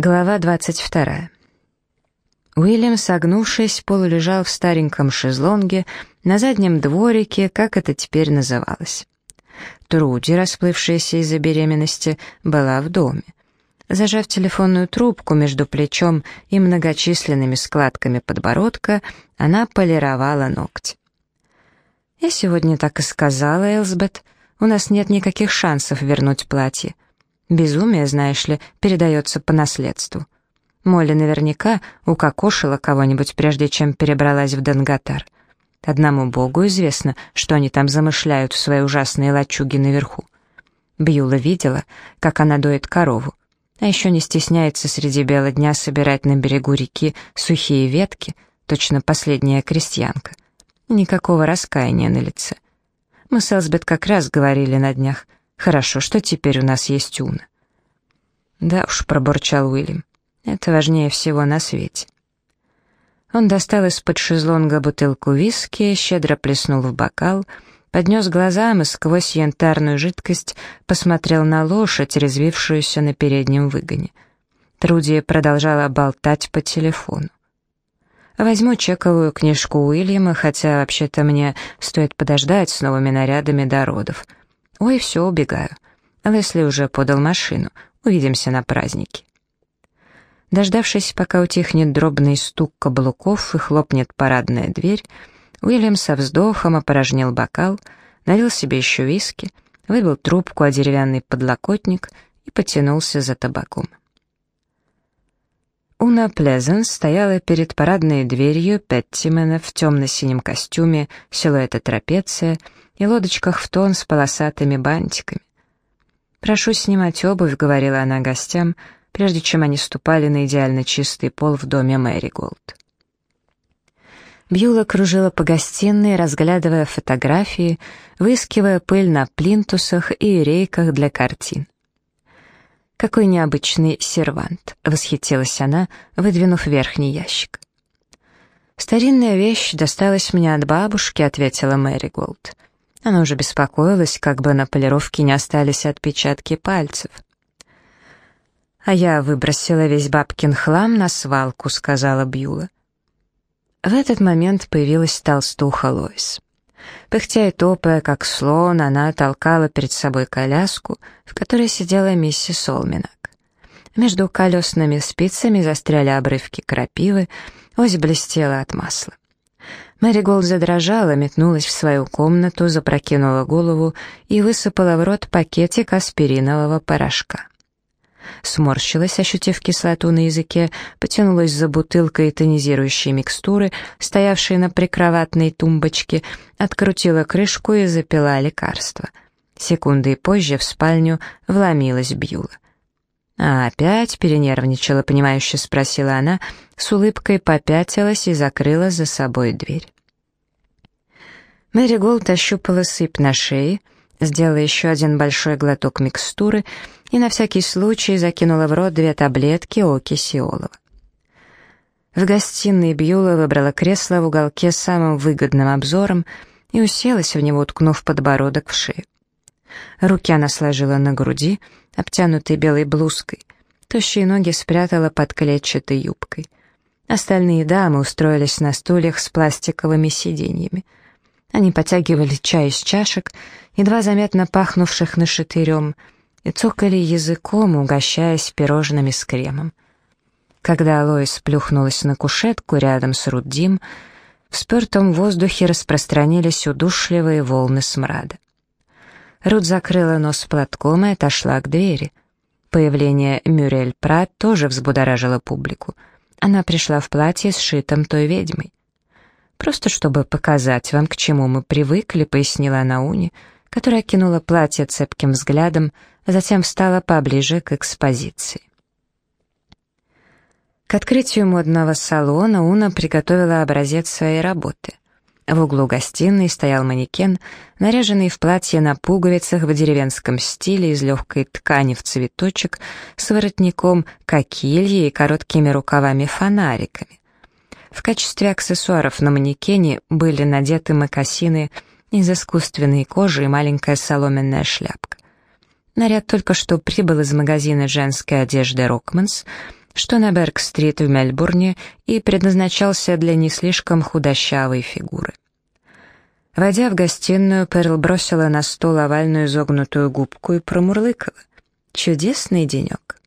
Глава 22. Уильям, согнувшись, полулежал в стареньком шезлонге на заднем дворике, как это теперь называлось. Труди, расплывшаяся из-за беременности, была в доме. Зажав телефонную трубку между плечом и многочисленными складками подбородка, она полировала ногти. «Я сегодня так и сказала, Элсбет, у нас нет никаких шансов вернуть платье. Безумие, знаешь ли, передается по наследству. Молли наверняка укокошила кого-нибудь, прежде чем перебралась в Данготар. Одному богу известно, что они там замышляют в своей ужасной лачуге наверху. Бьюла видела, как она доит корову, а еще не стесняется среди бела дня собирать на берегу реки сухие ветки, точно последняя крестьянка. Никакого раскаяния на лице. Мы с Элсбет как раз говорили на днях — Хорошо, что теперь у нас есть Уна. Да уж, пробурчал Уильям. Это важнее всего на свете. Он достал из-под шезлонга бутылку виски, щедро плеснул в бокал, поднес глазам и сквозь янтарную жидкость посмотрел на лошадь, резвившуюся на переднем выгоне. Труди продолжала болтать по телефону. Возьму чековую книжку Уильяма, хотя вообще-то мне стоит подождать с новыми нарядами до родов. «Ой, все, убегаю. Лесли уже подал машину. Увидимся на празднике». Дождавшись, пока утихнет дробный стук каблуков и хлопнет парадная дверь, Уильям со вздохом опорожнил бокал, налил себе еще виски, выбил трубку о деревянный подлокотник и потянулся за табаком. Уна Плезенс стояла перед парадной дверью Петтимена в темно-синем костюме силуэта трапеция и лодочках в тон с полосатыми бантиками. «Прошу снимать обувь», — говорила она гостям, прежде чем они ступали на идеально чистый пол в доме Мэри Голд. Бьюла кружила по гостиной, разглядывая фотографии, выискивая пыль на плинтусах и рейках для картин. «Какой необычный сервант!» — восхитилась она, выдвинув верхний ящик. «Старинная вещь досталась мне от бабушки», — ответила Мэри Голд. Она уже беспокоилась, как бы на полировке не остались отпечатки пальцев. «А я выбросила весь бабкин хлам на свалку», — сказала Бьюла. В этот момент появилась толстуха Лоис. Пыхтя и топая, как слон, она толкала перед собой коляску, в которой сидела миссис Олминак. Между колесными спицами застряли обрывки крапивы, ось блестела от масла. Мэри Голд задрожала, метнулась в свою комнату, запрокинула голову и высыпала в рот пакетик аспиринового порошка. Сморщилась, ощутив кислоту на языке, потянулась за бутылкой тонизирующей микстуры, стоявшей на прикроватной тумбочке, открутила крышку и запила лекарство. Секунды позже в спальню вломилась Бьюла. «А опять перенервничала, понимающе спросила она, с улыбкой попятилась и закрыла за собой дверь. Мэри Голд ощупала сыпь на шее, сделала еще один большой глоток микстуры и на всякий случай закинула в рот две таблетки окиси олова. В гостиной Бьюла выбрала кресло в уголке с самым выгодным обзором и уселась в него, уткнув подбородок в шею. Руки она сложила на груди, обтянутой белой блузкой, тощие ноги спрятала под клетчатой юбкой. Остальные дамы устроились на стульях с пластиковыми сиденьями. Они потягивали чай из чашек, едва заметно пахнувших нашатырем, и цокали языком, угощаясь пирожными с кремом. Когда Лоис плюхнулась на кушетку рядом с Руддим, в спертом воздухе распространились удушливые волны смрада. Рут закрыла нос платком и отошла к двери. Появление Мюрель Прат тоже взбудоражило публику. Она пришла в платье, сшитом той ведьмой. «Просто чтобы показать вам, к чему мы привыкли», — пояснила Науни, которая кинула платье цепким взглядом, а затем встала поближе к экспозиции. К открытию модного салона Уна приготовила образец своей работы — в углу гостиной стоял манекен, наряженный в платье на пуговицах в деревенском стиле из легкой ткани в цветочек с воротником кокильи и короткими рукавами-фонариками. В качестве аксессуаров на манекене были надеты мокасины из искусственной кожи и маленькая соломенная шляпка. Наряд только что прибыл из магазина женской одежды «Рокманс», что на Берг-стрит в Мельбурне и предназначался для не слишком худощавой фигуры. Войдя в гостиную, Перл бросила на стол овальную изогнутую губку и промурлыкала. «Чудесный денек».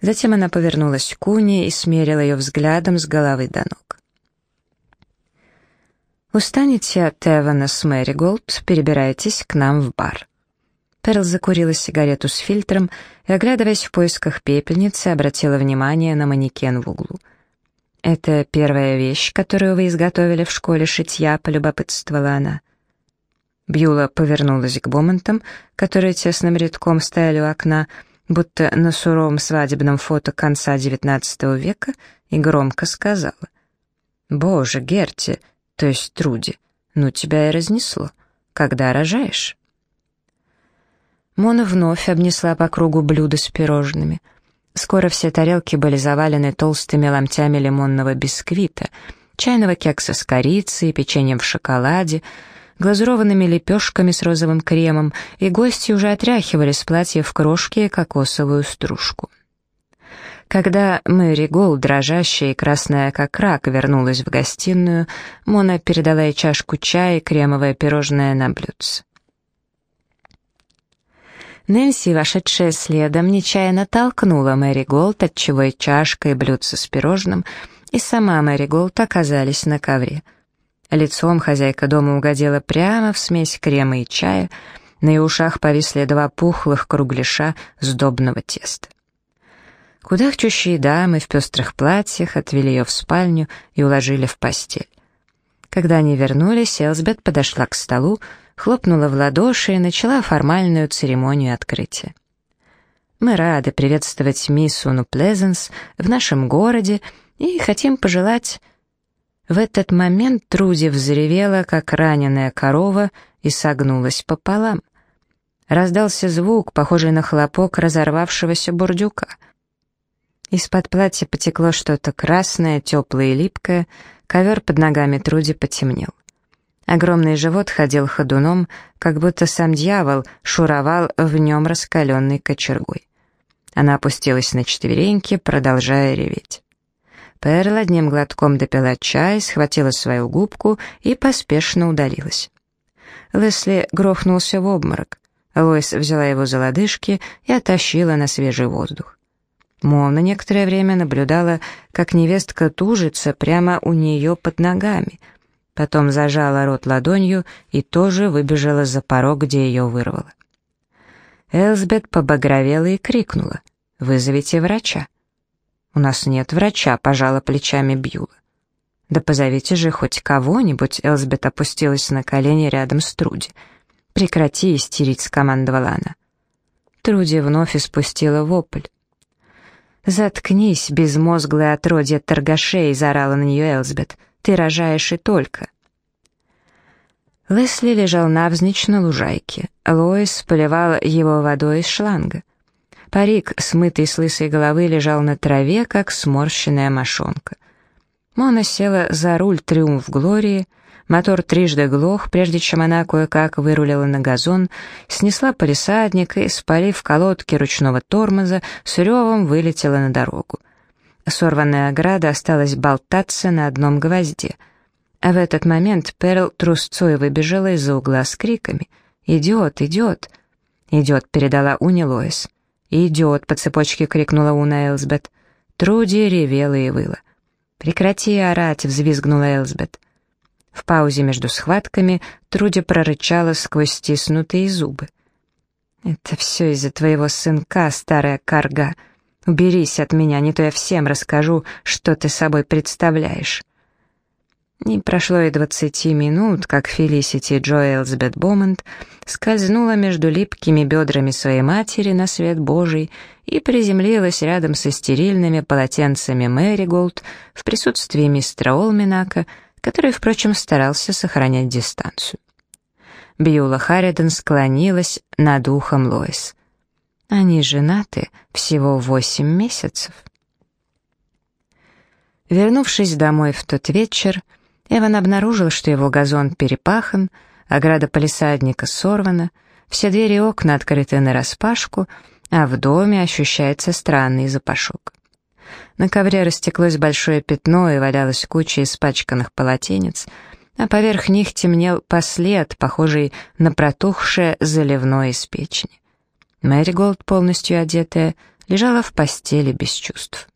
Затем она повернулась к Уне и смерила ее взглядом с головы до ног. «Устанете от Эвана с Мэриголд, перебирайтесь к нам в бар». Перл закурила сигарету с фильтром и, оглядываясь в поисках пепельницы, обратила внимание на манекен в углу. «Это первая вещь, которую вы изготовили в школе шитья», — полюбопытствовала она. Бьюла повернулась к Бомонтам, которые тесным рядком стояли у окна, будто на суровом свадебном фото конца XIX века, и громко сказала. «Боже, Герти, то есть Труди, ну тебя и разнесло. Когда рожаешь?» Мона вновь обнесла по кругу блюда с пирожными. Скоро все тарелки были завалены толстыми ломтями лимонного бисквита, чайного кекса с корицей, печеньем в шоколаде, глазурованными лепешками с розовым кремом, и гости уже отряхивали с платьев крошки и кокосовую стружку. Когда Мэри Голд, дрожащая и красная как рак, вернулась в гостиную, Мона передала ей чашку чая и кремовое пирожное на блюдце. Нэнси, вошедшая следом, нечаянно толкнула Мэри Голд, отчего и чашка, и блюдце с пирожным, и сама Мэри Голд оказались на ковре. Лицом хозяйка дома угодила прямо в смесь крема и чая, на ее ушах повисли два пухлых кругляша сдобного теста. Кудахчущие дамы в пестрых платьях отвели ее в спальню и уложили в постель. Когда они вернулись, Элсбет подошла к столу, хлопнула в ладоши и начала формальную церемонию открытия. Мы рады приветствовать мисс Уну Плезенс в нашем городе и хотим пожелать... В этот момент Труди взревела, как раненая корова, и согнулась пополам. Раздался звук, похожий на хлопок разорвавшегося бурдюка. Из-под платья потекло что-то красное, теплое и липкое, ковер под ногами Труди потемнел. Огромный живот ходил ходуном, как будто сам дьявол шуровал в нем раскаленной кочергой. Она опустилась на четвереньки, продолжая реветь. Перл одним глотком допила чай, схватила свою губку и поспешно удалилась. Лесли грохнулся в обморок. Лойс взяла его за лодыжки и оттащила на свежий воздух. Мона некоторое время наблюдала, как невестка тужится прямо у нее под ногами — потом зажала рот ладонью и тоже выбежала за порог, где ее вырвало. Элсбет побагровела и крикнула «Вызовите врача». «У нас нет врача», — пожала плечами Бьюла. «Да позовите же хоть кого-нибудь», — Элсбет опустилась на колени рядом с Труди. «Прекрати истерить», — скомандовала она. Труди вновь испустила вопль. «Заткнись, безмозглое отродье торгашей!» — заорала на нее Элсбет. Ты рожаешь и только». Лесли лежал навзничь на лужайке. Лоис поливал его водой из шланга. Парик, смытый с лысой головы, лежал на траве, как сморщенная мошонка. Мона села за руль «Триумф Глории», мотор трижды глох, прежде чем она кое-как вырулила на газон, снесла полисадник и, спалив колодки ручного тормоза, с ревом вылетела на дорогу. Сорванная ограда осталась болтаться на одном гвозде. А в этот момент Перл трусцой выбежала из-за угла с криками «Идет, идет!» «Идет», — передала Уни Лоис. «Идет», — по цепочке крикнула Уна Элсбет. Труди ревела и выла. «Прекрати орать», — взвизгнула Элсбет. В паузе между схватками Труди прорычала сквозь стиснутые зубы. «Это все из-за твоего сынка, старая карга», Уберись от меня, не то я всем расскажу, что ты собой представляешь». Не прошло и двадцати минут, как Фелисити Джо Элсбет Бомонд скользнула между липкими бедрами своей матери на свет Божий и приземлилась рядом со стерильными полотенцами Мэри Голд в присутствии мистера Олминака, который, впрочем, старался сохранять дистанцию. Бьюла Харридон склонилась над ухом Лоис. Они женаты всего восемь месяцев. Вернувшись домой в тот вечер, Эван обнаружил, что его газон перепахан, ограда полисадника сорвана, все двери и окна открыты нараспашку, а в доме ощущается странный запашок. На ковре растеклось большое пятно и валялась куча испачканных полотенец, а поверх них темнел послед, похожий на протухшее заливное из печени. Мэри Голд, полностью одетая, лежала в постели без чувств.